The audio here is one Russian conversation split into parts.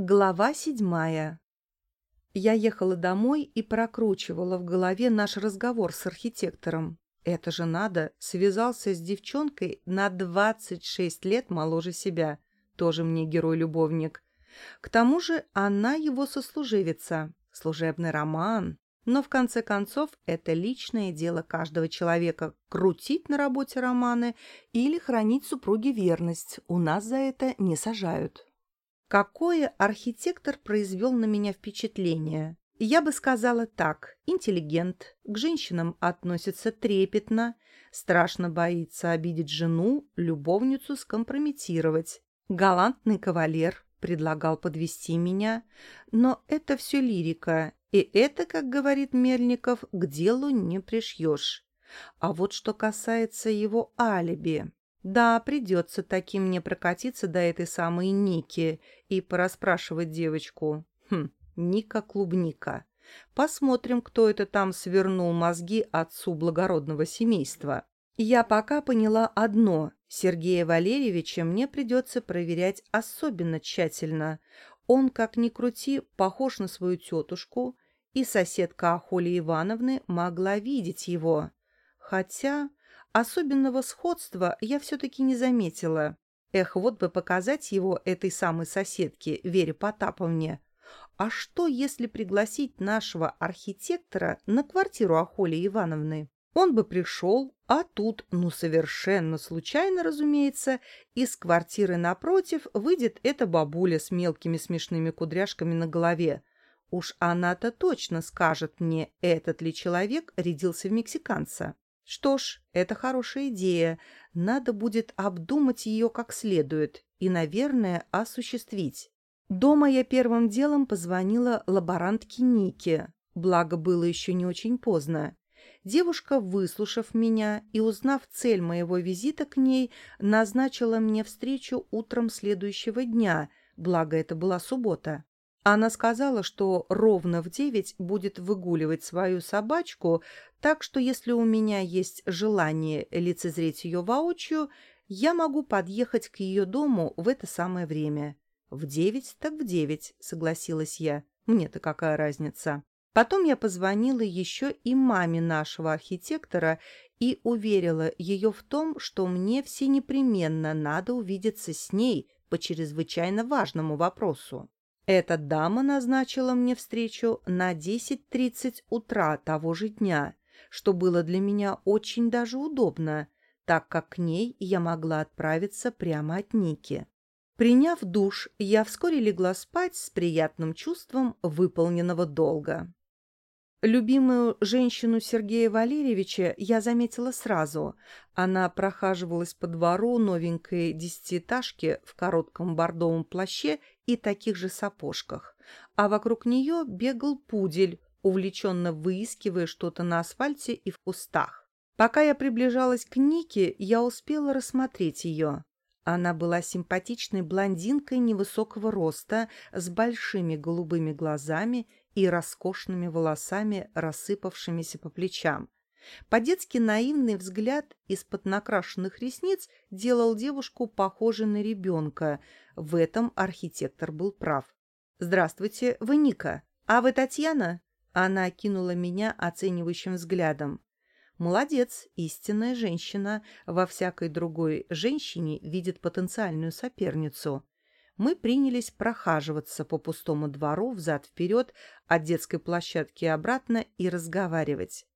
Глава седьмая. Я ехала домой и прокручивала в голове наш разговор с архитектором. Это же надо, связался с девчонкой на 26 лет моложе себя. Тоже мне герой-любовник. К тому же она его сослуживица. Служебный роман. Но в конце концов это личное дело каждого человека – крутить на работе романы или хранить супруге верность. У нас за это не сажают. Какое архитектор произвел на меня впечатление? Я бы сказала так. Интеллигент, к женщинам относится трепетно, страшно боится обидеть жену, любовницу скомпрометировать. Галантный кавалер предлагал подвести меня, но это все лирика, и это, как говорит Мельников, к делу не пришьешь. А вот что касается его алиби, да, придется таким мне прокатиться до этой самой Ники и порасспрашивать девочку. Хм, Ника-клубника. Посмотрим, кто это там свернул мозги отцу благородного семейства. Я пока поняла одно. Сергея Валерьевича мне придется проверять особенно тщательно. Он, как ни крути, похож на свою тетушку, и соседка Ахоли Ивановны могла видеть его. Хотя Особенного сходства я все-таки не заметила. Эх, вот бы показать его этой самой соседке, Вере Потаповне. А что, если пригласить нашего архитектора на квартиру Ахоли Ивановны? Он бы пришел, а тут, ну совершенно случайно, разумеется, из квартиры напротив выйдет эта бабуля с мелкими смешными кудряшками на голове. Уж она-то точно скажет мне, этот ли человек рядился в мексиканца. Что ж, это хорошая идея. Надо будет обдумать ее как следует и, наверное, осуществить. Дома я первым делом позвонила лаборантке Нике, благо было еще не очень поздно. Девушка, выслушав меня и узнав цель моего визита к ней, назначила мне встречу утром следующего дня, благо это была суббота. Она сказала, что ровно в девять будет выгуливать свою собачку, так что если у меня есть желание лицезреть ее воочию, я могу подъехать к ее дому в это самое время. В девять так в девять, согласилась я. Мне-то какая разница. Потом я позвонила еще и маме нашего архитектора и уверила ее в том, что мне все непременно надо увидеться с ней по чрезвычайно важному вопросу. Эта дама назначила мне встречу на 10.30 утра того же дня, что было для меня очень даже удобно, так как к ней я могла отправиться прямо от Ники. Приняв душ, я вскоре легла спать с приятным чувством выполненного долга. Любимую женщину Сергея Валерьевича я заметила сразу. Она прохаживалась по двору новенькой десятиэтажки в коротком бордовом плаще и таких же сапожках, а вокруг нее бегал пудель, увлеченно выискивая что-то на асфальте и в кустах. Пока я приближалась к Нике, я успела рассмотреть ее. Она была симпатичной блондинкой невысокого роста, с большими голубыми глазами и роскошными волосами, рассыпавшимися по плечам. По-детски наивный взгляд из-под накрашенных ресниц делал девушку похожей на ребенка. В этом архитектор был прав. «Здравствуйте, вы Ника. А вы Татьяна?» Она окинула меня оценивающим взглядом. «Молодец, истинная женщина. Во всякой другой женщине видит потенциальную соперницу мы принялись прохаживаться по пустому двору взад-вперед от детской площадки обратно и разговаривать.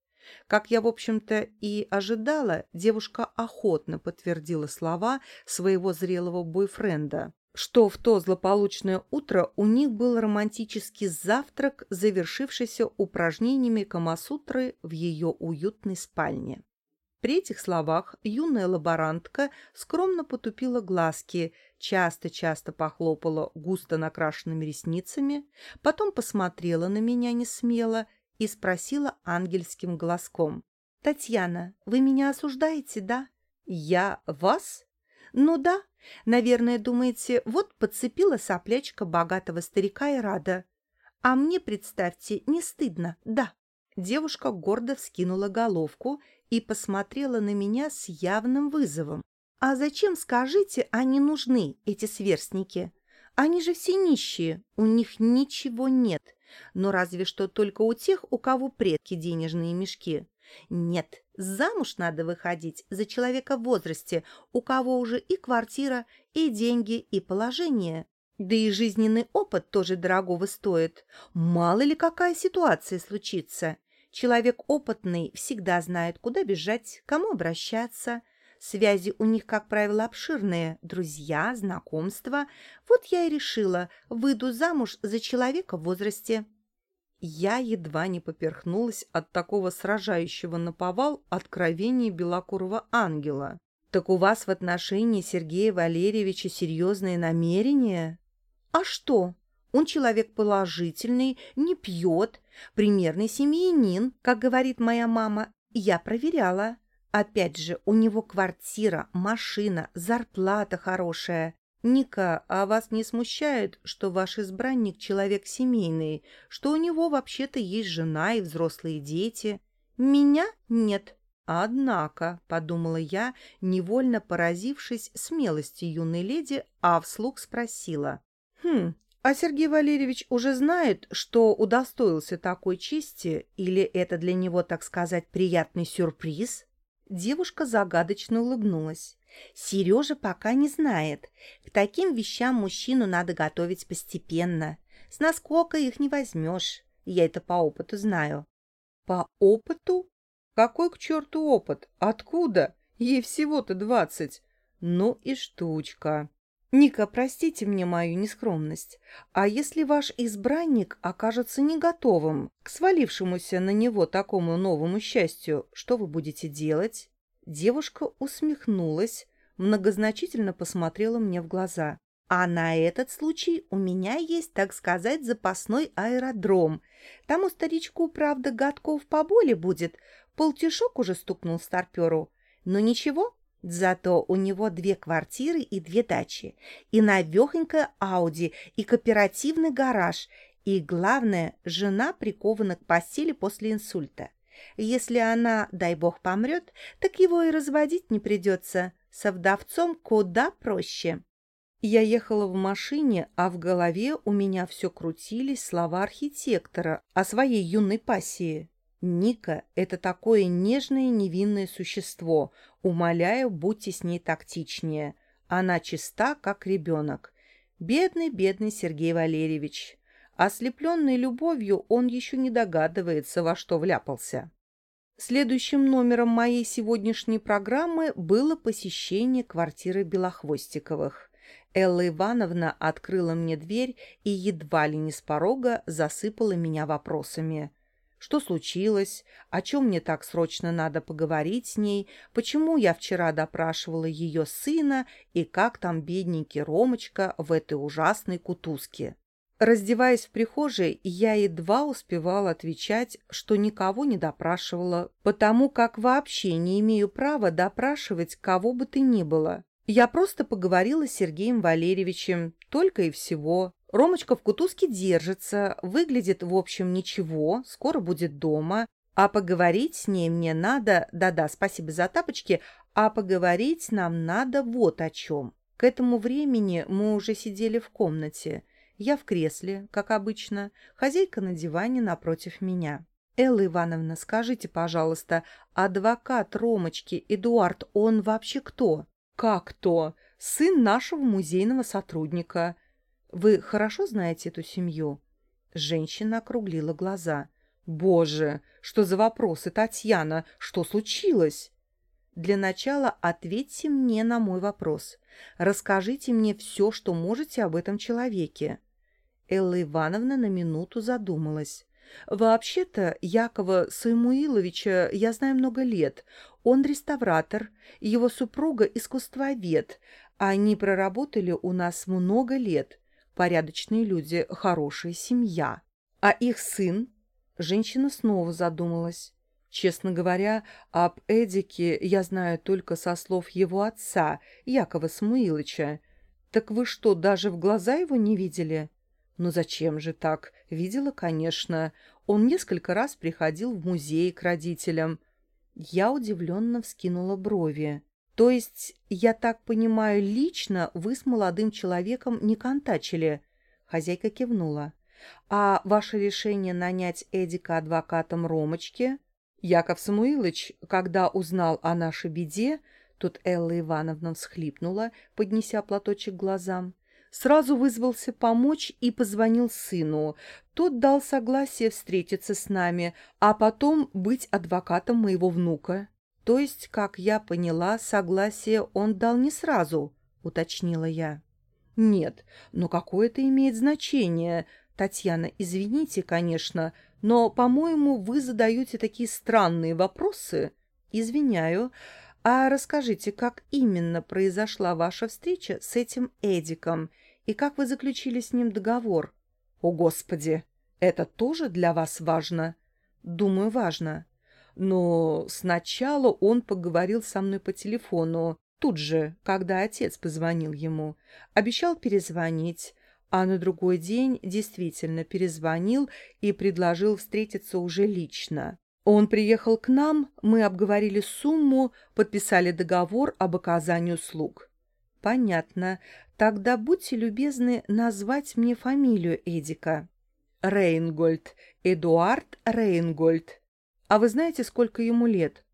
Как я, в общем-то, и ожидала, девушка охотно подтвердила слова своего зрелого бойфренда, что в то злополучное утро у них был романтический завтрак, завершившийся упражнениями Камасутры в ее уютной спальне. При этих словах юная лаборантка скромно потупила глазки, часто-часто похлопала густо накрашенными ресницами, потом посмотрела на меня несмело и спросила ангельским голоском. «Татьяна, вы меня осуждаете, да?» «Я вас?» «Ну да. Наверное, думаете, вот подцепила соплячка богатого старика и рада. А мне, представьте, не стыдно, да». Девушка гордо вскинула головку и посмотрела на меня с явным вызовом. «А зачем, скажите, они нужны, эти сверстники? Они же все нищие, у них ничего нет. Но разве что только у тех, у кого предки денежные мешки. Нет, замуж надо выходить за человека в возрасте, у кого уже и квартира, и деньги, и положение. Да и жизненный опыт тоже дорогого стоит. Мало ли какая ситуация случится. Человек опытный всегда знает, куда бежать, кому обращаться. Связи у них, как правило, обширные. Друзья, знакомства. Вот я и решила, выйду замуж за человека в возрасте. Я едва не поперхнулась от такого сражающего наповал откровения белокурого ангела. «Так у вас в отношении Сергея Валерьевича серьезные намерения?» «А что? Он человек положительный, не пьет, примерный семьянин, как говорит моя мама. Я проверяла. Опять же, у него квартира, машина, зарплата хорошая. «Ника, а вас не смущает, что ваш избранник человек семейный, что у него вообще-то есть жена и взрослые дети?» «Меня нет». «Однако», — подумала я, невольно поразившись смелости юной леди, а вслух спросила. «Хм, а Сергей Валерьевич уже знает, что удостоился такой чести, или это для него, так сказать, приятный сюрприз?» Девушка загадочно улыбнулась. Сережа пока не знает. К таким вещам мужчину надо готовить постепенно. С наскока их не возьмешь. Я это по опыту знаю. По опыту? Какой к черту опыт? Откуда? Ей всего-то двадцать. Ну и штучка. Ника, простите мне мою нескромность. А если ваш избранник окажется не готовым к свалившемуся на него такому новому счастью, что вы будете делать? Девушка усмехнулась, многозначительно посмотрела мне в глаза. А на этот случай у меня есть, так сказать, запасной аэродром. Там у старичку, правда, годков поболе будет. Полтишок уже стукнул старперу. Но ничего, зато у него две квартиры и две дачи. И навехонькая Ауди, и кооперативный гараж. И, главное, жена прикована к постели после инсульта. Если она, дай бог, помрет, так его и разводить не придется. Со вдовцом куда проще. Я ехала в машине, а в голове у меня все крутились слова архитектора о своей юной пассии. Ника — это такое нежное невинное существо. Умоляю, будьте с ней тактичнее. Она чиста, как ребенок. Бедный, бедный Сергей Валерьевич. Ослепленный любовью, он еще не догадывается, во что вляпался. Следующим номером моей сегодняшней программы было посещение квартиры Белохвостиковых. Элла Ивановна открыла мне дверь и едва ли не с порога засыпала меня вопросами. Что случилось? О чем мне так срочно надо поговорить с ней? Почему я вчера допрашивала ее сына? И как там бедненький Ромочка в этой ужасной кутузке? Раздеваясь в прихожей, я едва успевала отвечать, что никого не допрашивала, потому как вообще не имею права допрашивать кого бы то ни было. Я просто поговорила с Сергеем Валерьевичем, только и всего. Ромочка в кутузке держится, выглядит, в общем, ничего, скоро будет дома. А поговорить с ней мне надо, да-да, спасибо за тапочки, а поговорить нам надо вот о чем. К этому времени мы уже сидели в комнате. Я в кресле, как обычно, хозяйка на диване напротив меня. «Элла Ивановна, скажите, пожалуйста, адвокат Ромочки, Эдуард, он вообще кто?» «Как кто? Сын нашего музейного сотрудника. Вы хорошо знаете эту семью?» Женщина округлила глаза. «Боже, что за вопросы, Татьяна? Что случилось?» «Для начала ответьте мне на мой вопрос. Расскажите мне все, что можете об этом человеке». Элла Ивановна на минуту задумалась. «Вообще-то Якова Самуиловича я знаю много лет. Он реставратор, его супруга искусствовед. Они проработали у нас много лет. Порядочные люди, хорошая семья. А их сын?» Женщина снова задумалась. Честно говоря, об Эдике я знаю только со слов его отца, Якова Самуиловича. Так вы что, даже в глаза его не видели?» Но зачем же так? Видела, конечно. Он несколько раз приходил в музей к родителям. Я удивленно вскинула брови. То есть, я так понимаю, лично вы с молодым человеком не контачили? Хозяйка кивнула. А ваше решение нанять Эдика адвокатом Ромочки? Яков Самуилович, когда узнал о нашей беде, тут Элла Ивановна всхлипнула, поднеся платочек глазам, сразу вызвался помочь и позвонил сыну. Тот дал согласие встретиться с нами, а потом быть адвокатом моего внука. То есть, как я поняла, согласие он дал не сразу, уточнила я. Нет, но какое это имеет значение? Татьяна, извините, конечно, но, по-моему, вы задаете такие странные вопросы. Извиняю. А расскажите, как именно произошла ваша встреча с этим Эдиком и как вы заключили с ним договор? О, Господи! Это тоже для вас важно? Думаю, важно. Но сначала он поговорил со мной по телефону, тут же, когда отец позвонил ему. Обещал перезвонить, а на другой день действительно перезвонил и предложил встретиться уже лично. Он приехал к нам, мы обговорили сумму, подписали договор об оказании услуг. Понятно. Тогда будьте любезны назвать мне фамилию Эдика. Рейнгольд. Эдуард Рейнгольд. А вы знаете, сколько ему лет?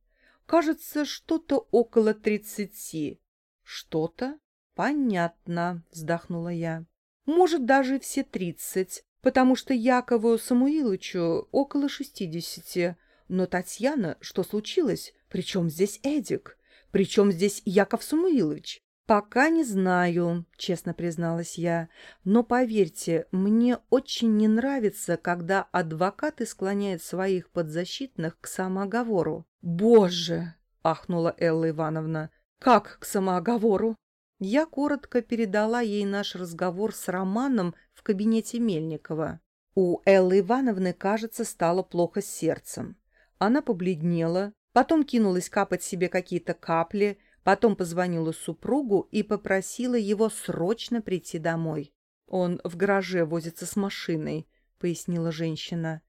Кажется, что-то около тридцати. Что-то? Понятно, вздохнула я. Может, даже все тридцать, потому что Якову Самуиловичу около шестидесяти. Но, Татьяна, что случилось? Причем здесь Эдик? Причем здесь Яков Самуилович? «Пока не знаю», — честно призналась я. «Но поверьте, мне очень не нравится, когда адвокаты склоняют своих подзащитных к самооговору». «Боже!» — ахнула Элла Ивановна. «Как к самооговору?» Я коротко передала ей наш разговор с Романом в кабинете Мельникова. У Эллы Ивановны, кажется, стало плохо с сердцем. Она побледнела, потом кинулась капать себе какие-то капли — Потом позвонила супругу и попросила его срочно прийти домой. «Он в гараже возится с машиной», — пояснила женщина.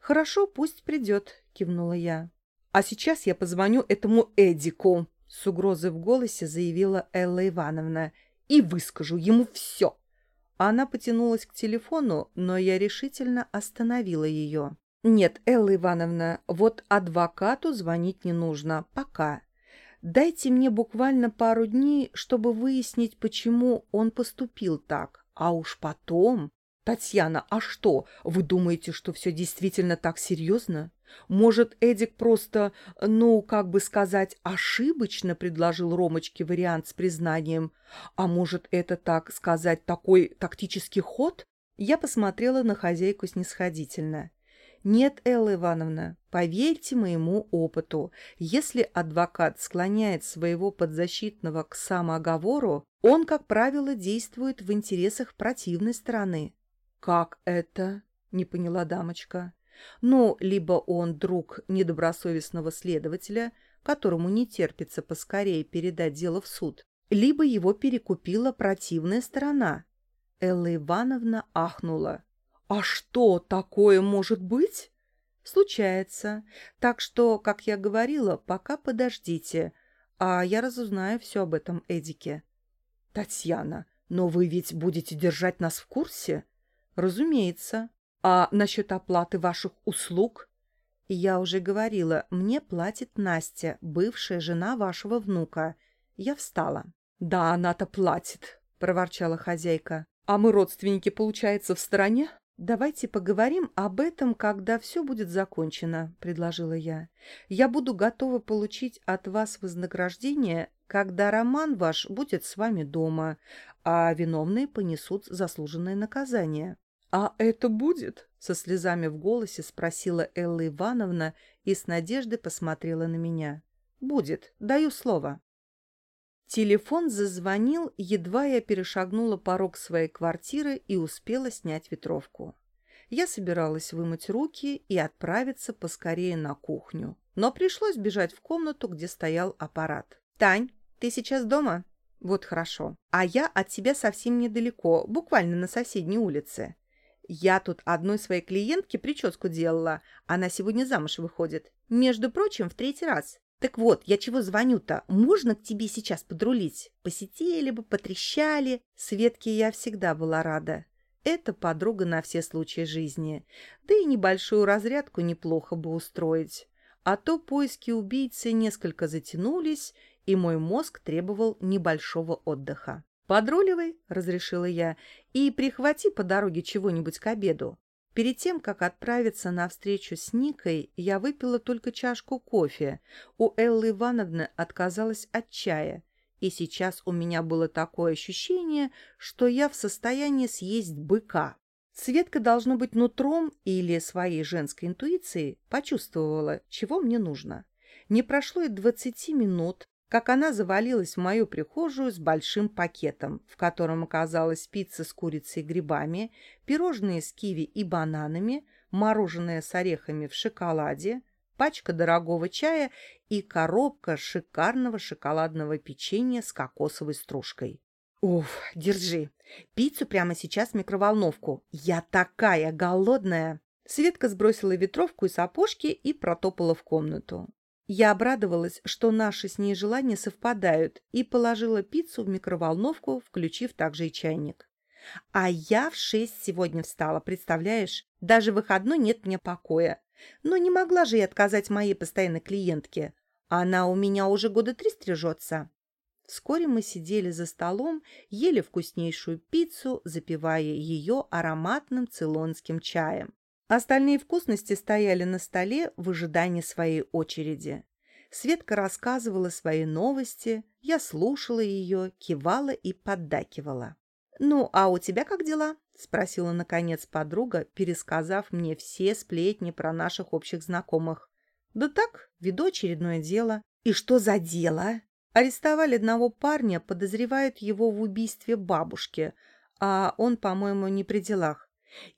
«Хорошо, пусть придет», — кивнула я. «А сейчас я позвоню этому Эдику», — с угрозой в голосе заявила Элла Ивановна, «и выскажу ему все». Она потянулась к телефону, но я решительно остановила ее. «Нет, Элла Ивановна, вот адвокату звонить не нужно. Пока. Дайте мне буквально пару дней, чтобы выяснить, почему он поступил так. А уж потом... Татьяна, а что, вы думаете, что все действительно так серьезно? Может, Эдик просто, ну, как бы сказать, ошибочно предложил Ромочке вариант с признанием? А может, это, так сказать, такой тактический ход? Я посмотрела на хозяйку снисходительно. Нет, Элла Ивановна, поверьте моему опыту, если адвокат склоняет своего подзащитного к самооговору, он, как правило, действует в интересах противной стороны. «Как это?» — не поняла дамочка. «Ну, либо он друг недобросовестного следователя, которому не терпится поскорее передать дело в суд, либо его перекупила противная сторона». Элла Ивановна ахнула. «А что такое может быть?» «Случается. Так что, как я говорила, пока подождите, а я разузнаю все об этом Эдике». «Татьяна, но вы ведь будете держать нас в курсе?» «Разумеется. А насчет оплаты ваших услуг?» «Я уже говорила, мне платит Настя, бывшая жена вашего внука. Я встала». «Да, она-то платит», — проворчала хозяйка. «А мы родственники, получается, в стороне?» «Давайте поговорим об этом, когда все будет закончено», — предложила я. «Я буду готова получить от вас вознаграждение, когда роман ваш будет с вами дома, а виновные понесут заслуженное наказание». «А это будет?» — со слезами в голосе спросила Элла Ивановна и с надеждой посмотрела на меня. «Будет, даю слово». Телефон зазвонил, едва я перешагнула порог своей квартиры и успела снять ветровку. Я собиралась вымыть руки и отправиться поскорее на кухню, но пришлось бежать в комнату, где стоял аппарат. «Тань, ты сейчас дома?» «Вот хорошо. А я от тебя совсем недалеко, буквально на соседней улице. Я тут одной своей клиентке прическу делала. Она сегодня замуж выходит. Между прочим, в третий раз. Так вот, я чего звоню-то? Можно к тебе сейчас подрулить? Посетили бы, потрещали. Светке я всегда была рада. Это подруга на все случаи жизни. Да и небольшую разрядку неплохо бы устроить. А то поиски убийцы несколько затянулись, и мой мозг требовал небольшого отдыха. «Подруливай», — разрешила я, — «и прихвати по дороге чего-нибудь к обеду. Перед тем, как отправиться на встречу с Никой, я выпила только чашку кофе. У Эллы Ивановны отказалась от чая. И сейчас у меня было такое ощущение, что я в состоянии съесть быка. Светка, должно быть, нутром или своей женской интуицией почувствовала, чего мне нужно. Не прошло и двадцати минут, как она завалилась в мою прихожую с большим пакетом, в котором оказалась пицца с курицей и грибами, пирожные с киви и бананами, мороженое с орехами в шоколаде, пачка дорогого чая и коробка шикарного шоколадного печенья с кокосовой стружкой. «Уф, держи. Пиццу прямо сейчас в микроволновку. Я такая голодная!» Светка сбросила ветровку и сапожки и протопала в комнату. Я обрадовалась, что наши с ней желания совпадают, и положила пиццу в микроволновку, включив также и чайник. А я в шесть сегодня встала, представляешь? Даже выходной нет мне покоя. Но не могла же я отказать моей постоянной клиентке. Она у меня уже года три стрижется. Вскоре мы сидели за столом, ели вкуснейшую пиццу, запивая ее ароматным цейлонским чаем. Остальные вкусности стояли на столе в ожидании своей очереди. Светка рассказывала свои новости, я слушала ее, кивала и поддакивала. «Ну, а у тебя как дела?» — спросила, наконец, подруга, пересказав мне все сплетни про наших общих знакомых. «Да так, веду очередное дело». «И что за дело?» Арестовали одного парня, подозревают его в убийстве бабушки, а он, по-моему, не при делах.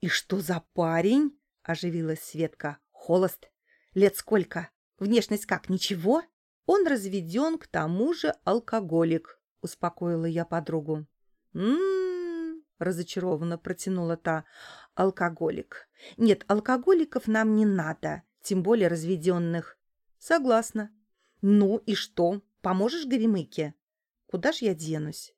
«И что за парень?» Оживилась Светка. Холост. Лет сколько? Внешность как, ничего? Он разведен, к тому же алкоголик, успокоила я подругу. М-м, разочарованно протянула та. Алкоголик. Нет, алкоголиков нам не надо, тем более разведенных. Согласна. Ну и что? Поможешь Горемыке? Куда ж я денусь?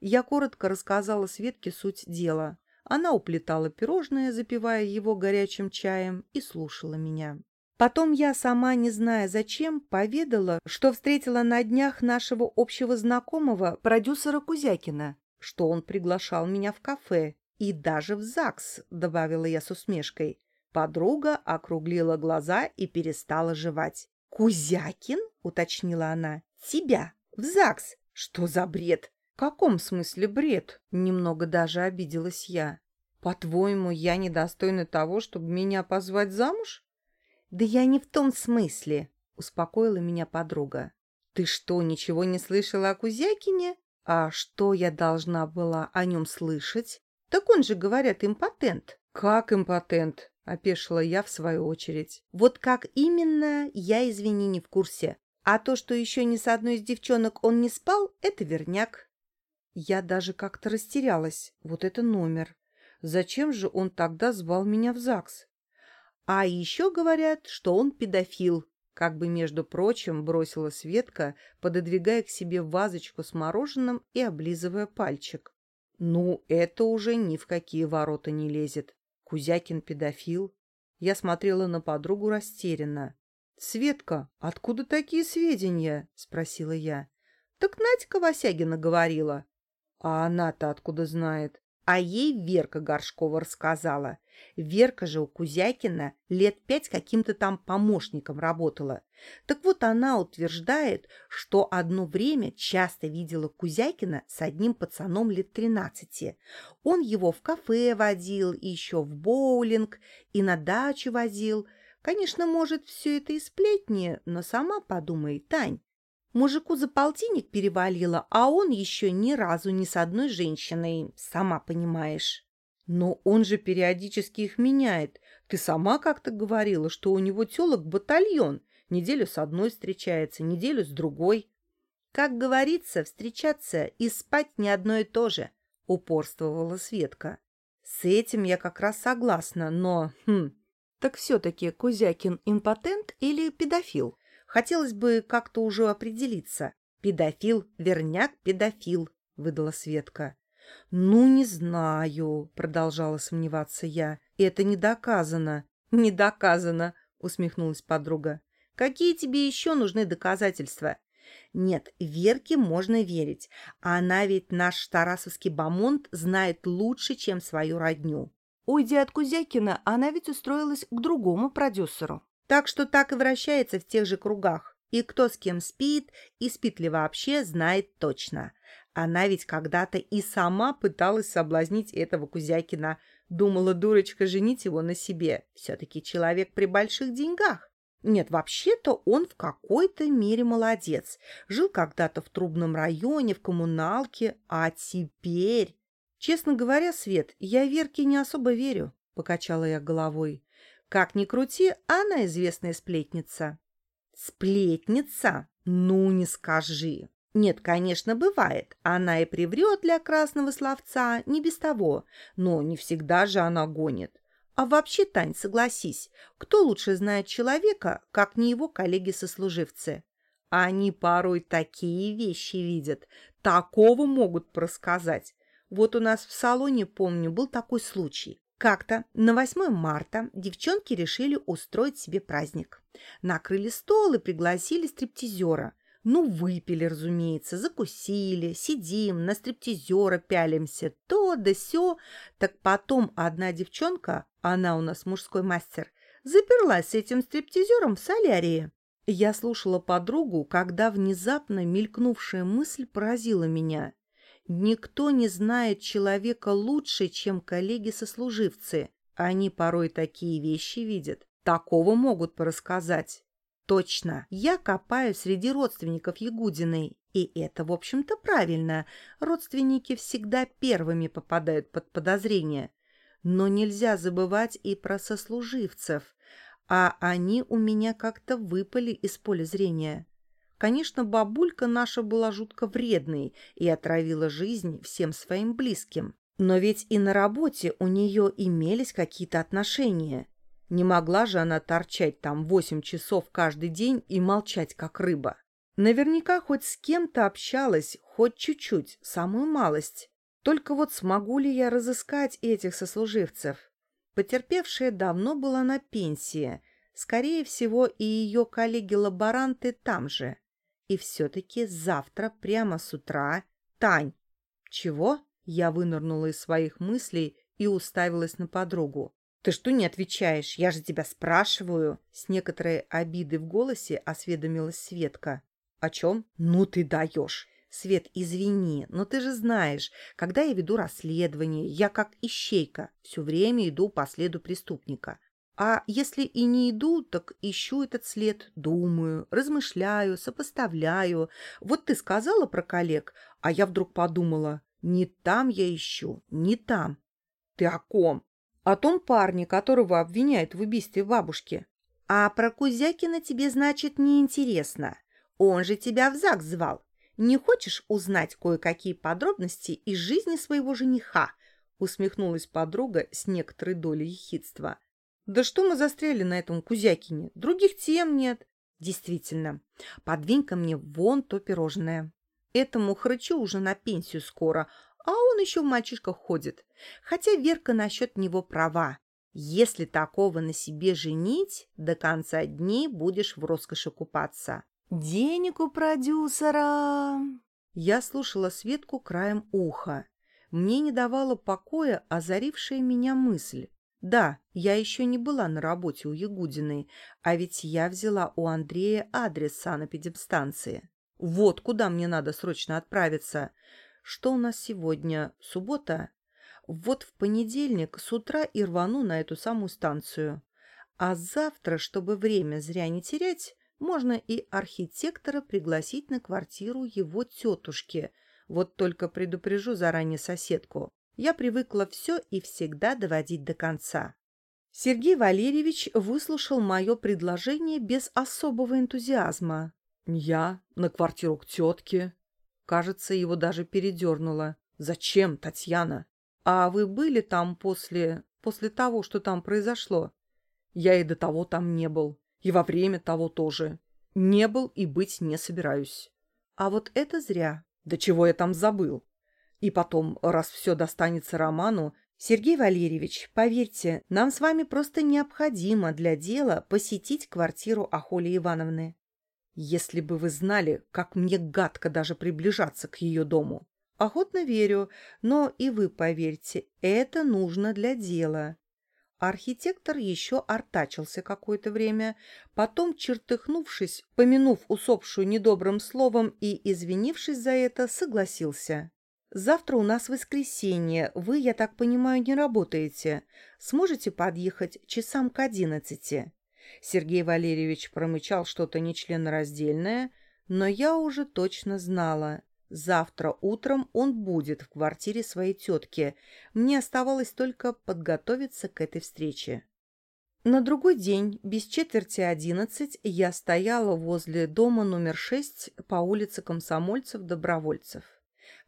Я коротко рассказала Светке суть дела. Она уплетала пирожное, запивая его горячим чаем, и слушала меня. Потом я, сама не зная зачем, поведала, что встретила на днях нашего общего знакомого, продюсера Кузякина, что он приглашал меня в кафе и даже в ЗАГС, добавила я с усмешкой. Подруга округлила глаза и перестала жевать. «Кузякин?» — уточнила она. «Тебя? В ЗАГС? Что за бред? «В каком смысле бред?» — немного даже обиделась я. «По-твоему, я недостойна того, чтобы меня позвать замуж?» «Да я не в том смысле», — успокоила меня подруга. «Ты что, ничего не слышала о Кузякине? А что я должна была о нем слышать? Так он же, говорят, импотент». «Как импотент?» — опешила я в свою очередь. «Вот как именно, я, извини, не в курсе. А то, что еще ни с одной из девчонок он не спал, это верняк. Я даже как-то растерялась. Вот это номер. Зачем же он тогда звал меня в ЗАГС? А еще говорят, что он педофил. Как бы, между прочим, бросила Светка, пододвигая к себе вазочку с мороженым и облизывая пальчик. Ну, это уже ни в какие ворота не лезет. Кузякин педофил. Я смотрела на подругу растерянно. «Светка, откуда такие сведения?» — спросила я. «Так Надька Васягина говорила», а она-то откуда знает? А ей Верка Горшкова рассказала. Верка же у Кузякина лет пять каким-то там помощником работала. Так вот она утверждает, что одно время часто видела Кузякина с одним пацаном лет тринадцати. Он его в кафе водил, еще в боулинг, и на дачу возил. Конечно, может, все это и сплетни, но сама подумай, Тань, Мужику за полтинник перевалило, а он еще ни разу ни с одной женщиной, сама понимаешь. Но он же периодически их меняет. Ты сама как-то говорила, что у него телок батальон. Неделю с одной встречается, неделю с другой. Как говорится, встречаться и спать не одно и то же, упорствовала Светка. С этим я как раз согласна, но... Хм, так все-таки Кузякин импотент или педофил? Хотелось бы как-то уже определиться. Педофил, верняк, педофил, выдала Светка. Ну, не знаю, продолжала сомневаться я. Это не доказано. Не доказано, усмехнулась подруга. Какие тебе еще нужны доказательства? Нет, Верке можно верить. Она ведь наш тарасовский бамонт знает лучше, чем свою родню. Уйдя от Кузякина, она ведь устроилась к другому продюсеру. Так что так и вращается в тех же кругах. И кто с кем спит, и спит ли вообще, знает точно. Она ведь когда-то и сама пыталась соблазнить этого Кузякина. Думала, дурочка, женить его на себе. Все-таки человек при больших деньгах. Нет, вообще-то он в какой-то мере молодец. Жил когда-то в трубном районе, в коммуналке, а теперь... Честно говоря, Свет, я Верке не особо верю, — покачала я головой. Как ни крути, она известная сплетница. Сплетница? Ну, не скажи. Нет, конечно, бывает. Она и приврет для красного словца, не без того. Но не всегда же она гонит. А вообще, Тань, согласись, кто лучше знает человека, как не его коллеги-сослуживцы? Они порой такие вещи видят, такого могут просказать. Вот у нас в салоне, помню, был такой случай. Как-то на 8 марта девчонки решили устроить себе праздник. Накрыли стол и пригласили стриптизера. Ну, выпили, разумеется, закусили, сидим, на стриптизера пялимся, то да сё. Так потом одна девчонка, она у нас мужской мастер, заперлась с этим стриптизером в солярии. Я слушала подругу, когда внезапно мелькнувшая мысль поразила меня. Никто не знает человека лучше, чем коллеги-сослуживцы. Они порой такие вещи видят. Такого могут порассказать. Точно, я копаю среди родственников Ягудиной, и это, в общем-то, правильно. Родственники всегда первыми попадают под подозрение. Но нельзя забывать и про сослуживцев, а они у меня как-то выпали из поля зрения. Конечно, бабулька наша была жутко вредной и отравила жизнь всем своим близким. Но ведь и на работе у нее имелись какие-то отношения. Не могла же она торчать там восемь часов каждый день и молчать, как рыба. Наверняка хоть с кем-то общалась, хоть чуть-чуть, самую малость. Только вот смогу ли я разыскать этих сослуживцев? Потерпевшая давно была на пенсии. Скорее всего, и ее коллеги-лаборанты там же. И все-таки завтра, прямо с утра... Тань! Чего? Я вынырнула из своих мыслей и уставилась на подругу. «Ты что не отвечаешь? Я же тебя спрашиваю!» С некоторой обидой в голосе осведомилась Светка. «О чем? Ну ты даешь!» «Свет, извини, но ты же знаешь, когда я веду расследование, я как ищейка, все время иду по следу преступника. А если и не иду, так ищу этот след, думаю, размышляю, сопоставляю. Вот ты сказала про коллег, а я вдруг подумала, не там я ищу, не там. Ты о ком? О том парне, которого обвиняют в убийстве бабушки. А про Кузякина тебе, значит, неинтересно. Он же тебя в ЗАГС звал. Не хочешь узнать кое-какие подробности из жизни своего жениха?» Усмехнулась подруга с некоторой долей ехидства. «Да что мы застряли на этом Кузякине? Других тем нет». «Действительно, подвинь-ка мне вон то пирожное. Этому хрычу уже на пенсию скоро, а он еще в мальчишках ходит. Хотя Верка насчет него права. Если такого на себе женить, до конца дней будешь в роскоши купаться. Денег у продюсера. Я слушала Светку краем уха. Мне не давала покоя озарившая меня мысль. Да, я еще не была на работе у Ягудиной, а ведь я взяла у Андрея адрес санэпидемстанции. Вот куда мне надо срочно отправиться. Что у нас сегодня? Суббота? Вот в понедельник с утра и рвану на эту самую станцию. А завтра, чтобы время зря не терять, можно и архитектора пригласить на квартиру его тетушки. Вот только предупрежу заранее соседку. Я привыкла все и всегда доводить до конца. Сергей Валерьевич выслушал мое предложение без особого энтузиазма. «Я на квартиру к тетке», Кажется, его даже передернуло. «Зачем, Татьяна? А вы были там после... после того, что там произошло?» «Я и до того там не был. И во время того тоже. Не был и быть не собираюсь. А вот это зря. Да чего я там забыл? И потом, раз все достанется Роману, Сергей Валерьевич, поверьте, нам с вами просто необходимо для дела посетить квартиру Ахоли Ивановны. Если бы вы знали, как мне гадко даже приближаться к ее дому. Охотно верю, но и вы поверьте, это нужно для дела. Архитектор еще артачился какое-то время, потом, чертыхнувшись, помянув усопшую недобрым словом и извинившись за это, согласился. «Завтра у нас воскресенье, вы, я так понимаю, не работаете. Сможете подъехать часам к одиннадцати?» Сергей Валерьевич промычал что-то нечленораздельное, но я уже точно знала. Завтра утром он будет в квартире своей тетки. Мне оставалось только подготовиться к этой встрече. На другой день, без четверти одиннадцать, я стояла возле дома номер шесть по улице Комсомольцев-Добровольцев.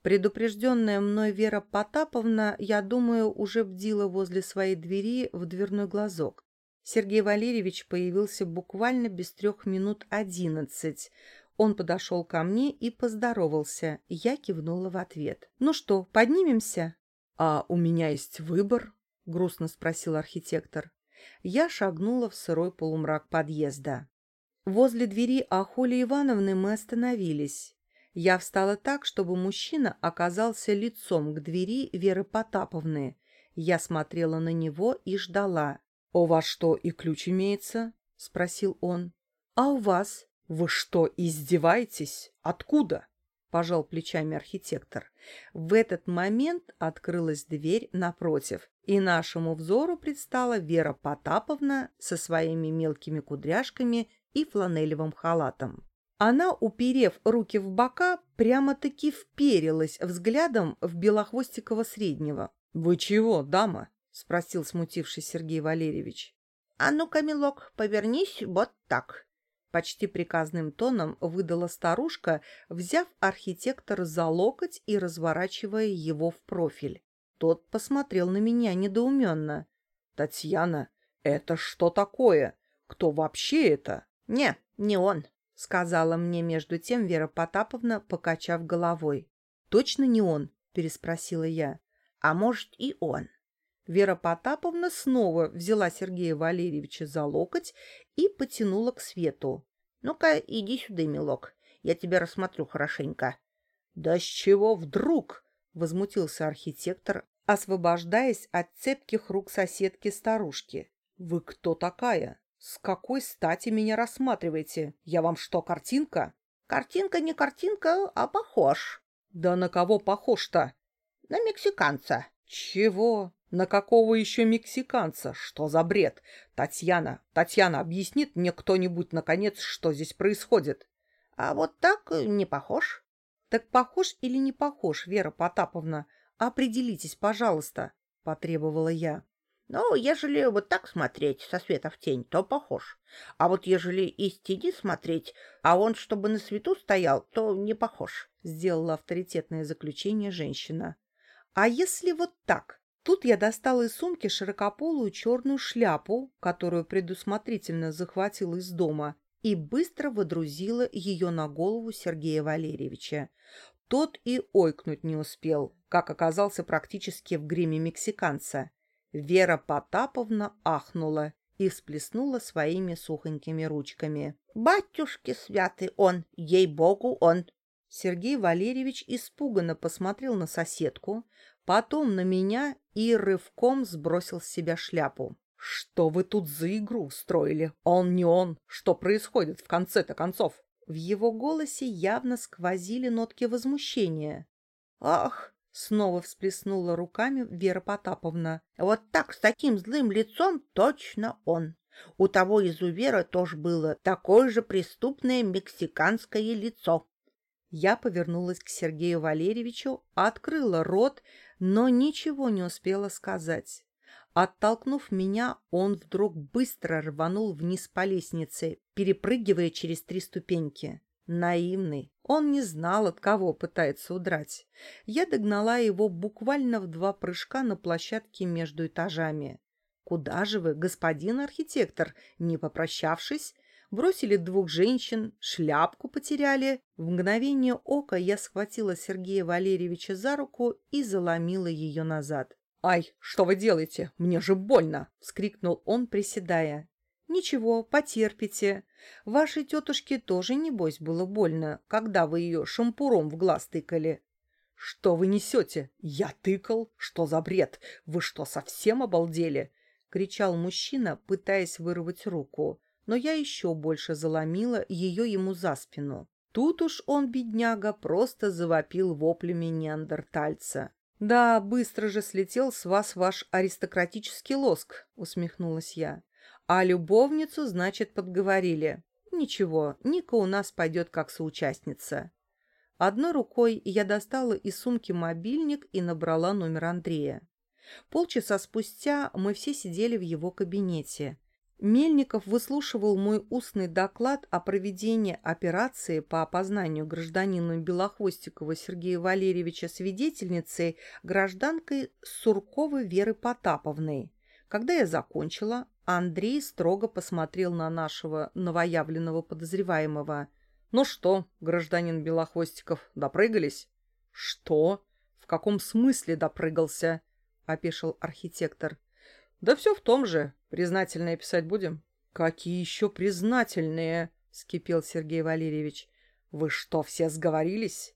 Предупрежденная мной Вера Потаповна, я думаю, уже бдила возле своей двери в дверной глазок. Сергей Валерьевич появился буквально без трех минут одиннадцать. Он подошел ко мне и поздоровался. Я кивнула в ответ. «Ну что, поднимемся?» «А у меня есть выбор?» — грустно спросил архитектор. Я шагнула в сырой полумрак подъезда. Возле двери Ахоли Ивановны мы остановились. Я встала так, чтобы мужчина оказался лицом к двери Веры Потаповны. Я смотрела на него и ждала. «У вас что, и ключ имеется?» — спросил он. «А у вас?» «Вы что, издеваетесь? Откуда?» — пожал плечами архитектор. В этот момент открылась дверь напротив, и нашему взору предстала Вера Потаповна со своими мелкими кудряшками и фланелевым халатом. Она, уперев руки в бока, прямо-таки вперилась взглядом в Белохвостикова среднего. «Вы чего, дама?» — спросил смутивший Сергей Валерьевич. «А ну-ка, милок, повернись вот так», Почти приказным тоном выдала старушка, взяв архитектора за локоть и разворачивая его в профиль. Тот посмотрел на меня недоуменно. «Татьяна, это что такое? Кто вообще это?» «Не, не он», — сказала мне между тем Вера Потаповна, покачав головой. «Точно не он?» — переспросила я. «А может, и он». Вера Потаповна снова взяла Сергея Валерьевича за локоть и потянула к свету. «Ну-ка, иди сюда, милок, я тебя рассмотрю хорошенько». «Да с чего вдруг?» — возмутился архитектор, освобождаясь от цепких рук соседки-старушки. «Вы кто такая? С какой стати меня рассматриваете? Я вам что, картинка?» «Картинка не картинка, а похож». «Да на кого похож-то?» «На мексиканца». «Чего? На какого еще мексиканца? Что за бред? Татьяна, Татьяна, объяснит мне кто-нибудь, наконец, что здесь происходит? А вот так э, не похож. Так похож или не похож, Вера Потаповна? Определитесь, пожалуйста, потребовала я. Ну, ежели вот так смотреть, со света в тень, то похож. А вот ежели из тени смотреть, а он, чтобы на свету стоял, то не похож, сделала авторитетное заключение женщина. А если вот так? Тут я достала из сумки широкополую черную шляпу, которую предусмотрительно захватила из дома, и быстро водрузила ее на голову Сергея Валерьевича. Тот и ойкнуть не успел, как оказался практически в гриме мексиканца. Вера Потаповна ахнула и всплеснула своими сухонькими ручками. «Батюшки святый он! Ей-богу, он!» Сергей Валерьевич испуганно посмотрел на соседку, потом на меня и рывком сбросил с себя шляпу. «Что вы тут за игру устроили? Он не он! Что происходит в конце-то концов?» В его голосе явно сквозили нотки возмущения. «Ах!» — снова всплеснула руками Вера Потаповна. «Вот так, с таким злым лицом, точно он!» У того изувера тоже было такое же преступное мексиканское лицо. Я повернулась к Сергею Валерьевичу, открыла рот, но ничего не успела сказать. Оттолкнув меня, он вдруг быстро рванул вниз по лестнице, перепрыгивая через три ступеньки. Наивный. Он не знал, от кого пытается удрать. Я догнала его буквально в два прыжка на площадке между этажами. «Куда же вы, господин архитектор?» Не попрощавшись, Бросили двух женщин, шляпку потеряли. В мгновение ока я схватила Сергея Валерьевича за руку и заломила ее назад. «Ай, что вы делаете? Мне же больно!» — вскрикнул он, приседая. «Ничего, потерпите. Вашей тетушке тоже, небось, было больно, когда вы ее шампуром в глаз тыкали». «Что вы несете? Я тыкал? Что за бред? Вы что, совсем обалдели?» — кричал мужчина, пытаясь вырвать руку. Но я еще больше заломила ее ему за спину. Тут уж он, бедняга, просто завопил воплями неандертальца. «Да, быстро же слетел с вас ваш аристократический лоск», — усмехнулась я. «А любовницу, значит, подговорили. Ничего, Ника у нас пойдет как соучастница». Одной рукой я достала из сумки мобильник и набрала номер Андрея. Полчаса спустя мы все сидели в его кабинете. Мельников выслушивал мой устный доклад о проведении операции по опознанию гражданина Белохвостикова Сергея Валерьевича свидетельницей гражданкой Сурковой Веры Потаповной. Когда я закончила, Андрей строго посмотрел на нашего новоявленного подозреваемого. «Ну что, гражданин Белохвостиков, допрыгались?» «Что? В каком смысле допрыгался?» — опешил архитектор. «Да все в том же. Признательные писать будем?» «Какие еще признательные?» — скипел Сергей Валерьевич. «Вы что, все сговорились?»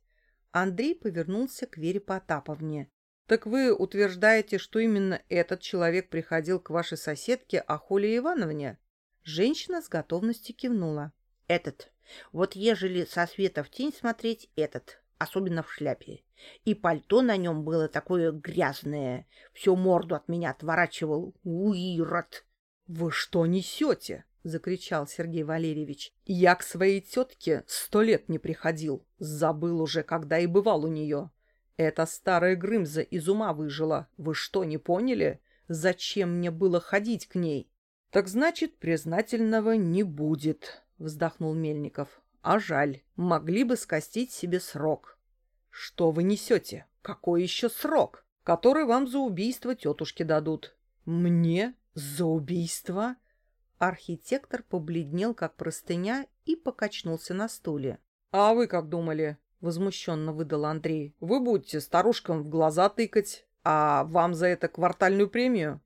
Андрей повернулся к Вере Потаповне. «Так вы утверждаете, что именно этот человек приходил к вашей соседке Ахуле Ивановне?» Женщина с готовностью кивнула. «Этот. Вот ежели со света в тень смотреть, этот особенно в шляпе. И пальто на нем было такое грязное, все морду от меня отворачивал. Уирот! — Вы что несете? — закричал Сергей Валерьевич. — Я к своей тетке сто лет не приходил. Забыл уже, когда и бывал у нее. Эта старая Грымза из ума выжила. Вы что, не поняли? Зачем мне было ходить к ней? — Так значит, признательного не будет, — вздохнул Мельников. А жаль, могли бы скостить себе срок. Что вы несете? Какой еще срок? Который вам за убийство тетушки дадут. Мне? За убийство? Архитектор побледнел, как простыня, и покачнулся на стуле. «А вы как думали?» — возмущенно выдал Андрей. «Вы будете старушкам в глаза тыкать, а вам за это квартальную премию?»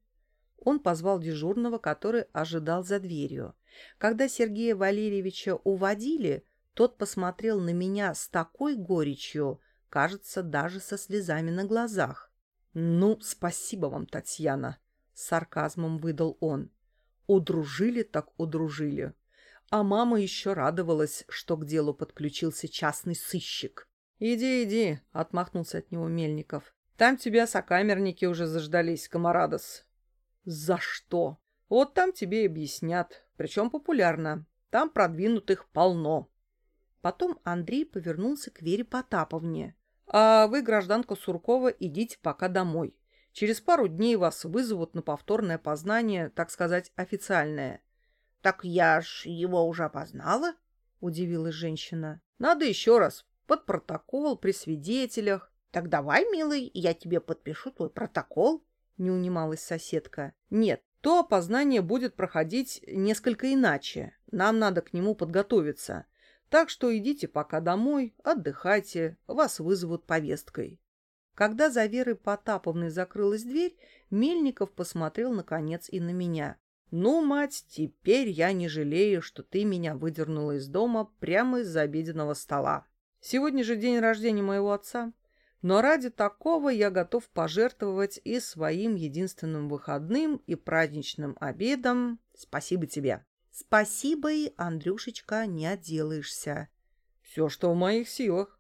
Он позвал дежурного, который ожидал за дверью. Когда Сергея Валерьевича уводили, тот посмотрел на меня с такой горечью, кажется, даже со слезами на глазах. «Ну, спасибо вам, Татьяна!» — с сарказмом выдал он. «Удружили так удружили. А мама еще радовалась, что к делу подключился частный сыщик». «Иди, иди!» — отмахнулся от него Мельников. «Там тебя сокамерники уже заждались, Камарадос». «За что?» «Вот там тебе и объяснят. Причем популярно. Там продвинутых полно». Потом Андрей повернулся к Вере Потаповне. «А вы, гражданка Суркова, идите пока домой. Через пару дней вас вызовут на повторное познание, так сказать, официальное». «Так я ж его уже опознала?» — удивилась женщина. «Надо еще раз. Под протокол, при свидетелях». «Так давай, милый, я тебе подпишу твой протокол», — не унималась соседка. «Нет, то опознание будет проходить несколько иначе. Нам надо к нему подготовиться. Так что идите пока домой, отдыхайте, вас вызовут повесткой. Когда за Верой Потаповной закрылась дверь, Мельников посмотрел, наконец, и на меня. «Ну, мать, теперь я не жалею, что ты меня выдернула из дома прямо из-за обеденного стола. Сегодня же день рождения моего отца. Но ради такого я готов пожертвовать и своим единственным выходным, и праздничным обедом. Спасибо тебе». Спасибо и, Андрюшечка, не отделаешься. Все, что в моих силах.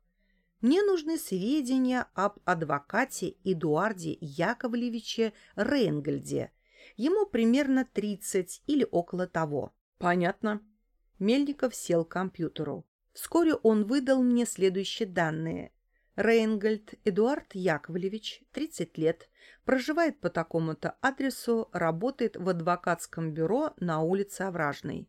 Мне нужны сведения об адвокате Эдуарде Яковлевиче Рейнгольде. Ему примерно 30 или около того. Понятно. Мельников сел к компьютеру. Вскоре он выдал мне следующие данные. Рейнгольд Эдуард Яковлевич, 30 лет, проживает по такому-то адресу, работает в адвокатском бюро на улице Овражной.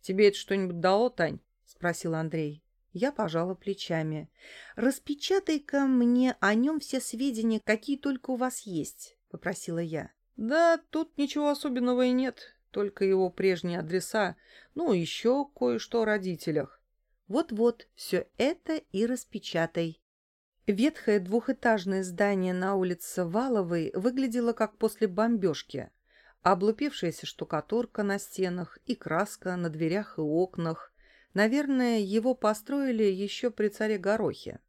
«Тебе это что-нибудь дало, Тань?» — спросил Андрей. Я пожала плечами. «Распечатай-ка мне о нем все сведения, какие только у вас есть», — попросила я. «Да, тут ничего особенного и нет. только его прежние адреса, ну, еще кое-что о родителях. Вот-вот, все это и распечатай. Ветхое двухэтажное здание на улице Валовой выглядело как после бомбежки. Облупившаяся штукатурка на стенах и краска на дверях и окнах. Наверное, его построили еще при царе Горохе.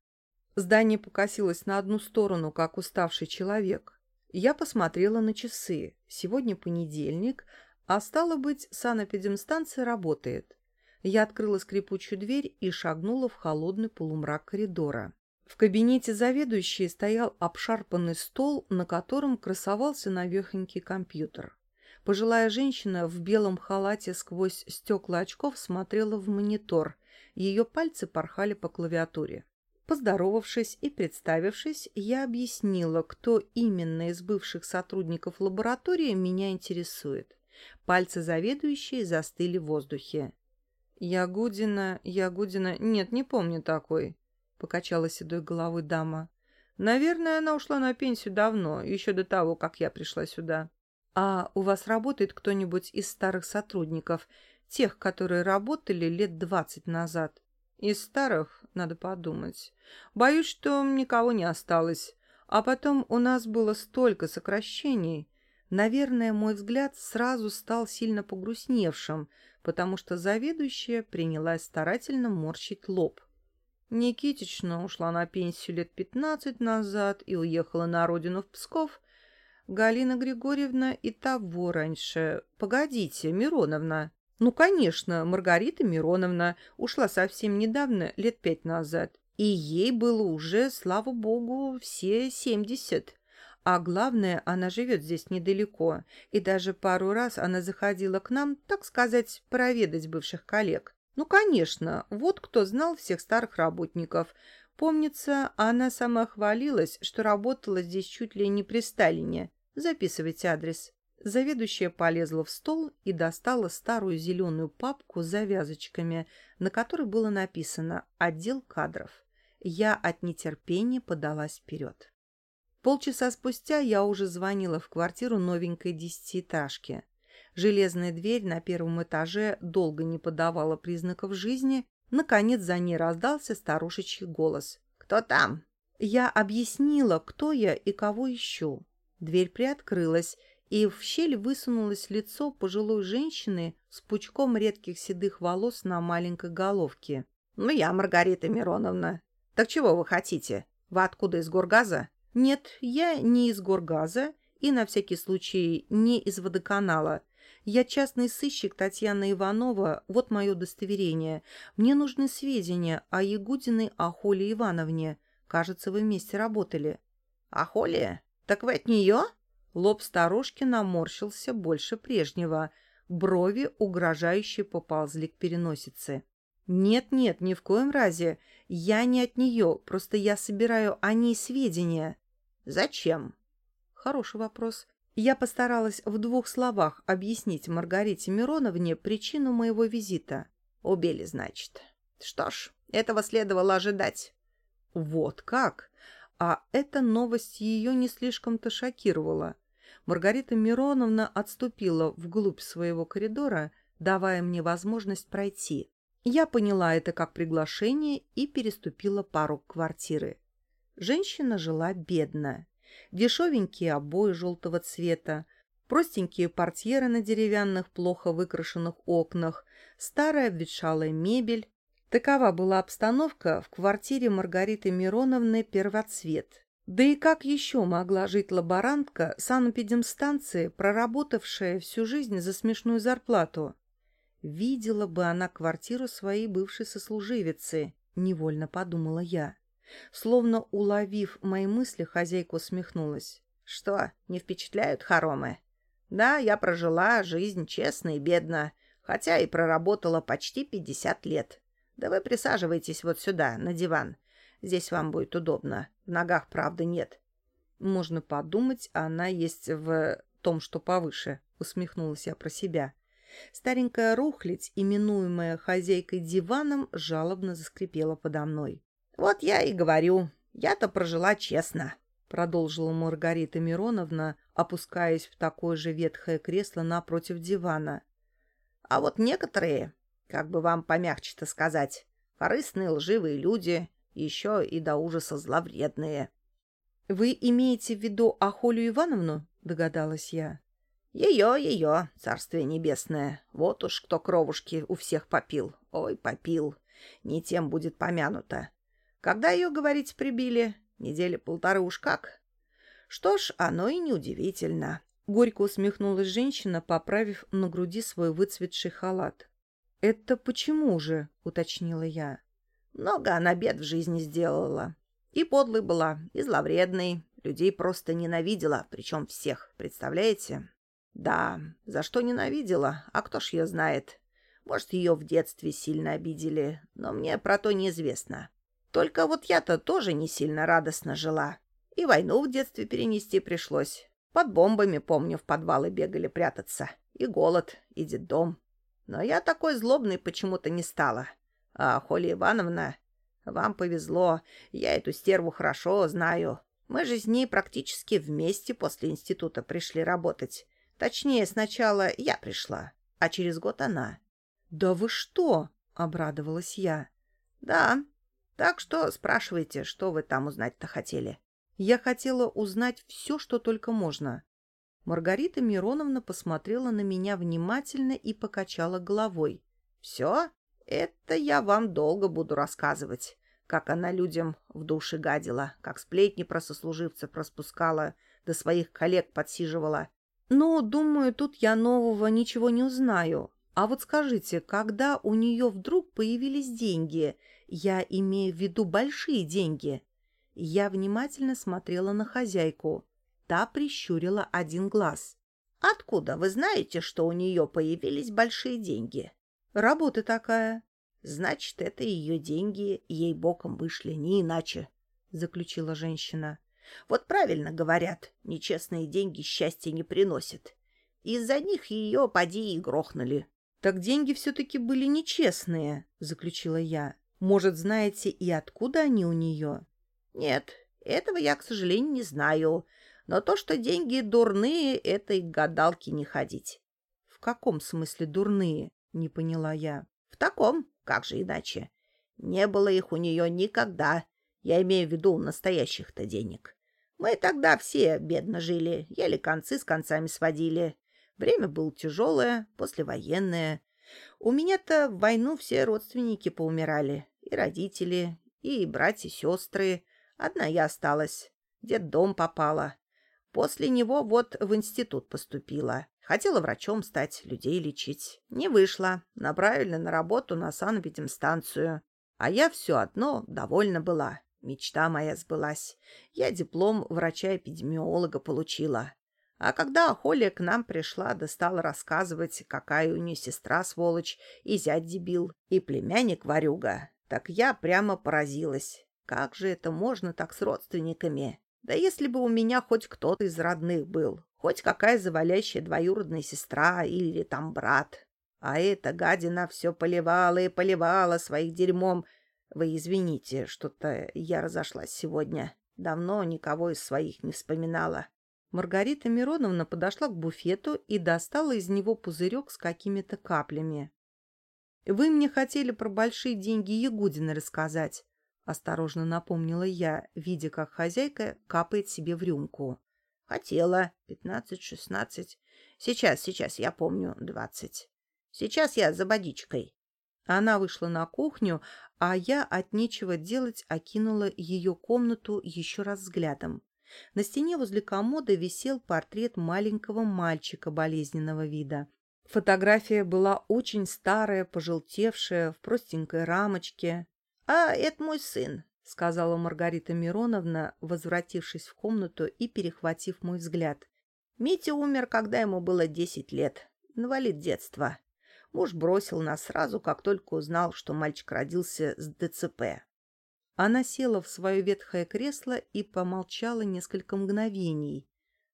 Здание покосилось на одну сторону, как уставший человек. Я посмотрела на часы. Сегодня понедельник, а стало быть, санэпидемстанция работает. Я открыла скрипучую дверь и шагнула в холодный полумрак коридора. В кабинете заведующей стоял обшарпанный стол, на котором красовался навехонький компьютер. Пожилая женщина в белом халате сквозь стекла очков смотрела в монитор. Ее пальцы порхали по клавиатуре. Поздоровавшись и представившись, я объяснила, кто именно из бывших сотрудников лаборатории меня интересует. Пальцы заведующей застыли в воздухе. «Ягудина, Ягудина... Нет, не помню такой», — покачала седой головой дама. «Наверное, она ушла на пенсию давно, еще до того, как я пришла сюда». «А у вас работает кто-нибудь из старых сотрудников, тех, которые работали лет двадцать назад?» «Из старых, надо подумать. Боюсь, что никого не осталось. А потом у нас было столько сокращений. Наверное, мой взгляд сразу стал сильно погрустневшим, потому что заведующая принялась старательно морщить лоб. Никитична ушла на пенсию лет пятнадцать назад и уехала на родину в Псков. Галина Григорьевна и того раньше. Погодите, Мироновна. Ну, конечно, Маргарита Мироновна ушла совсем недавно, лет пять назад. И ей было уже, слава богу, все семьдесят. А главное, она живет здесь недалеко, и даже пару раз она заходила к нам, так сказать, проведать бывших коллег. Ну, конечно, вот кто знал всех старых работников. Помнится, она сама хвалилась, что работала здесь чуть ли не при Сталине. Записывайте адрес. Заведующая полезла в стол и достала старую зеленую папку с завязочками, на которой было написано «Отдел кадров». Я от нетерпения подалась вперед. Полчаса спустя я уже звонила в квартиру новенькой десятиэтажки. Железная дверь на первом этаже долго не подавала признаков жизни. Наконец за ней раздался старушечий голос. «Кто там?» Я объяснила, кто я и кого ищу. Дверь приоткрылась, и в щель высунулось лицо пожилой женщины с пучком редких седых волос на маленькой головке. «Ну, я Маргарита Мироновна. Так чего вы хотите? Вы откуда, из Горгаза?» Нет, я не из Горгаза и, на всякий случай, не из водоканала. Я частный сыщик Татьяна Иванова, вот мое удостоверение. Мне нужны сведения о Ягудиной Ахоле Ивановне. Кажется, вы вместе работали. Ахоле? Так вы от нее? Лоб старушки наморщился больше прежнего. Брови угрожающе поползли к переносице. «Нет-нет, ни в коем разе. Я не от нее, просто я собираю о ней сведения». «Зачем?» «Хороший вопрос. Я постаралась в двух словах объяснить Маргарите Мироновне причину моего визита». «Убили, значит. Что ж, этого следовало ожидать». «Вот как?» А эта новость ее не слишком-то шокировала. Маргарита Мироновна отступила вглубь своего коридора, давая мне возможность пройти. Я поняла это как приглашение и переступила порог квартиры. Женщина жила бедно. Дешевенькие обои желтого цвета, простенькие портьеры на деревянных, плохо выкрашенных окнах, старая обветшалая мебель. Такова была обстановка в квартире Маргариты Мироновны «Первоцвет». Да и как еще могла жить лаборантка санэпидемстанции, проработавшая всю жизнь за смешную зарплату? Видела бы она квартиру своей бывшей сослуживицы, невольно подумала я. Словно уловив мои мысли, хозяйка усмехнулась. «Что, не впечатляют хоромы?» «Да, я прожила жизнь честно и бедно, хотя и проработала почти пятьдесят лет. Да вы присаживайтесь вот сюда, на диван. Здесь вам будет удобно. В ногах, правда, нет». «Можно подумать, она есть в том, что повыше», — усмехнулась я про себя. Старенькая рухлядь, именуемая хозяйкой диваном, жалобно заскрипела подо мной. «Вот я и говорю, я-то прожила честно. продолжила Маргарита Мироновна, опускаясь в такое же ветхое кресло напротив дивана. А вот некоторые, как бы вам помягче-то сказать, корыстные лживые люди, еще и до ужаса зловредные. — Вы имеете в виду Ахолю Ивановну? — догадалась я. — Ее, ее, царствие небесное. Вот уж кто кровушки у всех попил. Ой, попил. Не тем будет помянуто. Когда ее, говорить, прибили? Недели полторы уж как. Что ж, оно и неудивительно. Горько усмехнулась женщина, поправив на груди свой выцветший халат. «Это почему же?» — уточнила я. «Много она бед в жизни сделала. И подлой была, и зловредной. Людей просто ненавидела, причем всех, представляете? Да, за что ненавидела, а кто ж ее знает? Может, ее в детстве сильно обидели, но мне про то неизвестно. Только вот я-то тоже не сильно радостно жила. И войну в детстве перенести пришлось. Под бомбами, помню, в подвалы бегали прятаться. И голод, и дом. Но я такой злобной почему-то не стала. А Холя Ивановна, вам повезло. Я эту стерву хорошо знаю. Мы же с ней практически вместе после института пришли работать. Точнее, сначала я пришла, а через год она. — Да вы что? — обрадовалась я. — Да, так что спрашивайте, что вы там узнать-то хотели. Я хотела узнать все, что только можно. Маргарита Мироновна посмотрела на меня внимательно и покачала головой. «Все? Это я вам долго буду рассказывать, как она людям в душе гадила, как сплетни про сослуживцев распускала, до своих коллег подсиживала. Ну, думаю, тут я нового ничего не узнаю. А вот скажите, когда у нее вдруг появились деньги, я имею в виду большие деньги. Я внимательно смотрела на хозяйку. Та прищурила один глаз. «Откуда вы знаете, что у нее появились большие деньги?» «Работа такая». «Значит, это ее деньги ей боком вышли, не иначе», — заключила женщина. «Вот правильно говорят, нечестные деньги счастья не приносят. Из-за них ее поди и грохнули». «Так деньги все-таки были нечестные», — заключила я. Может, знаете и откуда они у нее? Нет, этого я, к сожалению, не знаю. Но то, что деньги дурные, это и гадалке не ходить. В каком смысле дурные? Не поняла я. В таком, как же иначе. Не было их у нее никогда. Я имею в виду настоящих-то денег. Мы тогда все бедно жили, еле концы с концами сводили. Время было тяжелое, послевоенное. У меня-то в войну все родственники поумирали. И родители, и братья-сестры. Одна я осталась. Дед дом попала. После него вот в институт поступила. Хотела врачом стать, людей лечить. Не вышло. Направили на работу на санэпидемстанцию. А я все одно довольна была. Мечта моя сбылась. Я диплом врача-эпидемиолога получила. А когда Холя к нам пришла, да стала рассказывать, какая у нее сестра сволочь, и зять дебил, и племянник ворюга, так я прямо поразилась. Как же это можно так с родственниками? Да если бы у меня хоть кто-то из родных был, хоть какая завалящая двоюродная сестра или там брат. А эта гадина все поливала и поливала своих дерьмом. Вы извините, что-то я разошлась сегодня. Давно никого из своих не вспоминала. Маргарита Мироновна подошла к буфету и достала из него пузырек с какими-то каплями. «Вы мне хотели про большие деньги Ягудина рассказать», — осторожно напомнила я, видя, как хозяйка капает себе в рюмку. «Хотела. Пятнадцать-шестнадцать. Сейчас, сейчас, я помню, двадцать. Сейчас я за водичкой». Она вышла на кухню, а я от нечего делать окинула ее комнату еще раз взглядом. На стене возле комода висел портрет маленького мальчика болезненного вида. Фотография была очень старая, пожелтевшая, в простенькой рамочке. «А, это мой сын», — сказала Маргарита Мироновна, возвратившись в комнату и перехватив мой взгляд. «Митя умер, когда ему было десять лет. Инвалид детства. Муж бросил нас сразу, как только узнал, что мальчик родился с ДЦП. Она села в свое ветхое кресло и помолчала несколько мгновений.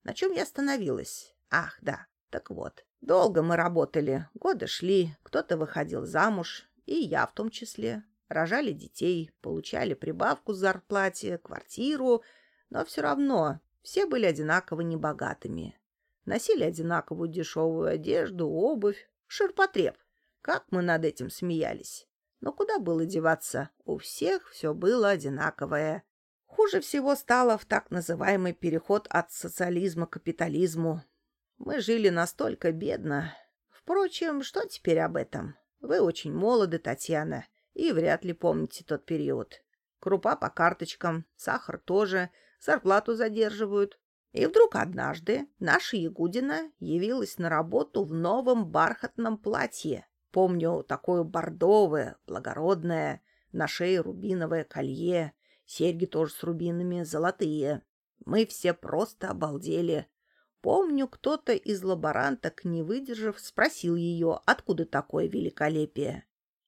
На чем я остановилась? Ах, да, так вот. Долго мы работали, годы шли, кто-то выходил замуж, и я в том числе. Рожали детей, получали прибавку к зарплате, квартиру. Но все равно все были одинаково небогатыми. Носили одинаковую дешевую одежду, обувь, ширпотреб. Как мы над этим смеялись. Но куда было деваться? У всех все было одинаковое. Хуже всего стало в так называемый переход от социализма к капитализму. Мы жили настолько бедно. Впрочем, что теперь об этом? Вы очень молоды, Татьяна, и вряд ли помните тот период. Крупа по карточкам, сахар тоже, зарплату задерживают. И вдруг однажды наша Ягудина явилась на работу в новом бархатном платье. Помню, такое бордовое, благородное, на шее рубиновое колье, серьги тоже с рубинами, золотые. Мы все просто обалдели. Помню, кто-то из лаборанток, не выдержав, спросил ее, откуда такое великолепие.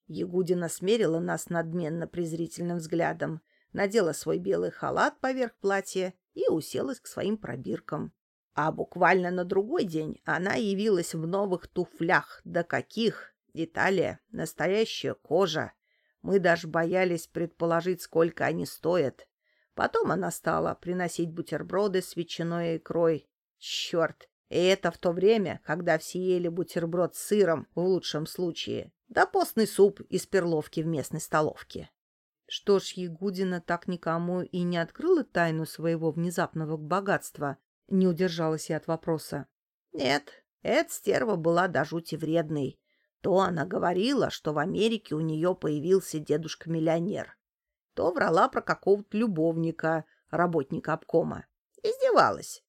Ягудина смерила нас надменно-презрительным взглядом, надела свой белый халат поверх платья и уселась к своим пробиркам. А буквально на другой день она явилась в новых туфлях. Да каких! Италия, настоящая кожа. Мы даже боялись предположить, сколько они стоят. Потом она стала приносить бутерброды с ветчиной и икрой. Черт! И это в то время, когда все ели бутерброд с сыром, в лучшем случае, да постный суп из перловки в местной столовке. Что ж, Ягудина так никому и не открыла тайну своего внезапного богатства, не удержалась я от вопроса. Нет, эта стерва была до жути вредной. То она говорила, что в Америке у нее появился дедушка-миллионер. То врала про какого-то любовника, работника обкома. Издевалась.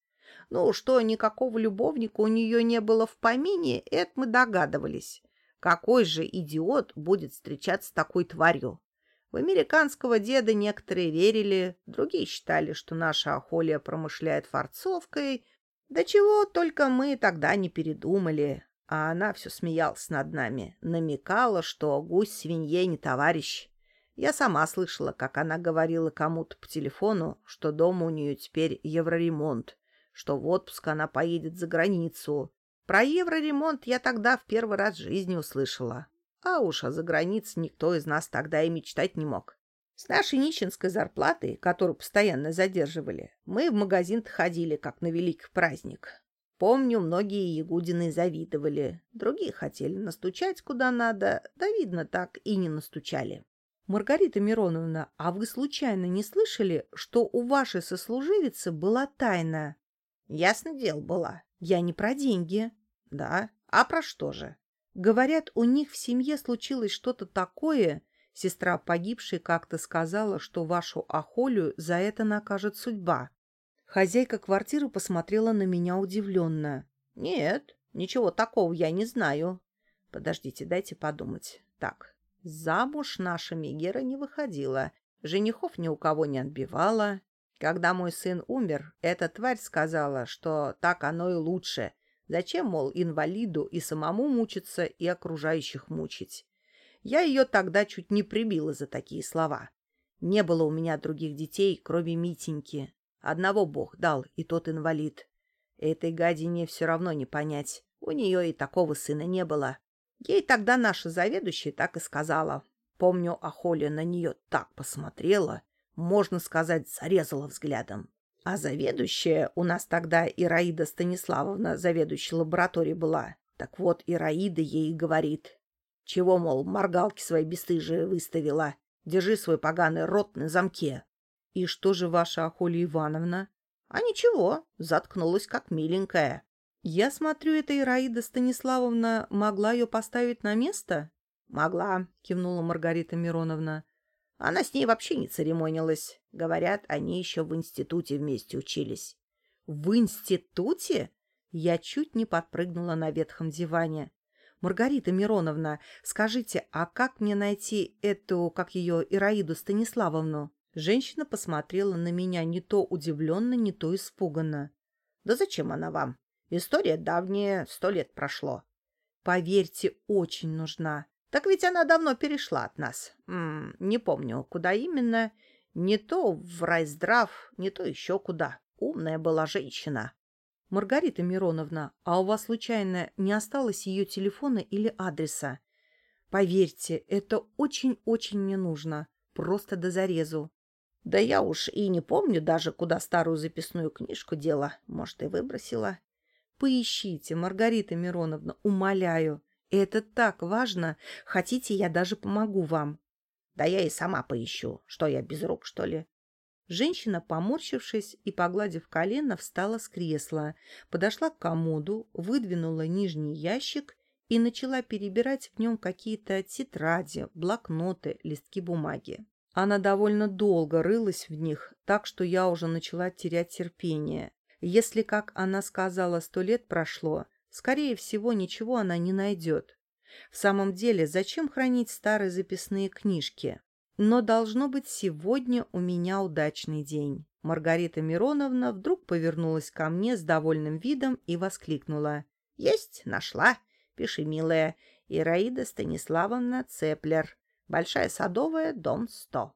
Ну, что никакого любовника у нее не было в помине, это мы догадывались. Какой же идиот будет встречаться с такой тварью? В американского деда некоторые верили, другие считали, что наша Ахолия промышляет форцовкой. Да чего только мы тогда не передумали. А она все смеялась над нами, намекала, что гусь свинье не товарищ. Я сама слышала, как она говорила кому-то по телефону, что дома у нее теперь евроремонт, что в отпуск она поедет за границу. Про евроремонт я тогда в первый раз в жизни услышала. А уж о загранице никто из нас тогда и мечтать не мог. С нашей нищенской зарплатой, которую постоянно задерживали, мы в магазин ходили, как на великий праздник. Помню, многие ягудины завидовали, другие хотели настучать куда надо, да, видно, так и не настучали. Маргарита Мироновна, а вы случайно не слышали, что у вашей сослуживицы была тайна? Ясно дело была. Я не про деньги. Да? А про что же? Говорят, у них в семье случилось что-то такое. Сестра погибшей как-то сказала, что вашу Ахолю за это накажет судьба. Хозяйка квартиры посмотрела на меня удивленно. «Нет, ничего такого я не знаю. Подождите, дайте подумать. Так, замуж наша Мегера не выходила, женихов ни у кого не отбивала. Когда мой сын умер, эта тварь сказала, что так оно и лучше. Зачем, мол, инвалиду и самому мучиться, и окружающих мучить? Я ее тогда чуть не прибила за такие слова. Не было у меня других детей, кроме Митеньки. Одного Бог дал, и тот инвалид. Этой гадине все равно не понять. У нее и такого сына не было. Ей тогда наша заведующая так и сказала. Помню, Ахоля на нее так посмотрела, можно сказать, зарезала взглядом. А заведующая у нас тогда Ираида Станиславовна, заведующая лабораторией была. Так вот, Ираида ей говорит. Чего, мол, моргалки свои бесстыжие выставила? Держи свой поганый рот на замке. «И что же ваша Ахолья Ивановна?» «А ничего, заткнулась как миленькая». «Я смотрю, эта Ираида Станиславовна могла ее поставить на место?» «Могла», — кивнула Маргарита Мироновна. «Она с ней вообще не церемонилась. Говорят, они еще в институте вместе учились». «В институте?» Я чуть не подпрыгнула на ветхом диване. «Маргарита Мироновна, скажите, а как мне найти эту, как ее, Ираиду Станиславовну?» Женщина посмотрела на меня не то удивленно, не то испуганно. «Да зачем она вам? История давняя, сто лет прошло». «Поверьте, очень нужна». «Так ведь она давно перешла от нас. М -м, не помню, куда именно. Не то в райздрав, не то еще куда. Умная была женщина». «Маргарита Мироновна, а у вас, случайно, не осталось ее телефона или адреса? Поверьте, это очень-очень мне нужно. Просто до зарезу». Да я уж и не помню даже, куда старую записную книжку дела. Может, и выбросила. Поищите, Маргарита Мироновна, умоляю. Это так важно. Хотите, я даже помогу вам. Да я и сама поищу. Что я, без рук, что ли? Женщина, поморщившись и погладив колено, встала с кресла, подошла к комоду, выдвинула нижний ящик и начала перебирать в нем какие-то тетради, блокноты, листки бумаги. Она довольно долго рылась в них, так что я уже начала терять терпение. Если, как она сказала, сто лет прошло, скорее всего, ничего она не найдет. В самом деле, зачем хранить старые записные книжки? Но должно быть сегодня у меня удачный день. Маргарита Мироновна вдруг повернулась ко мне с довольным видом и воскликнула. «Есть, нашла. Пиши, милая. Ираида Станиславовна Цеплер. Большая Садовая, дом 100».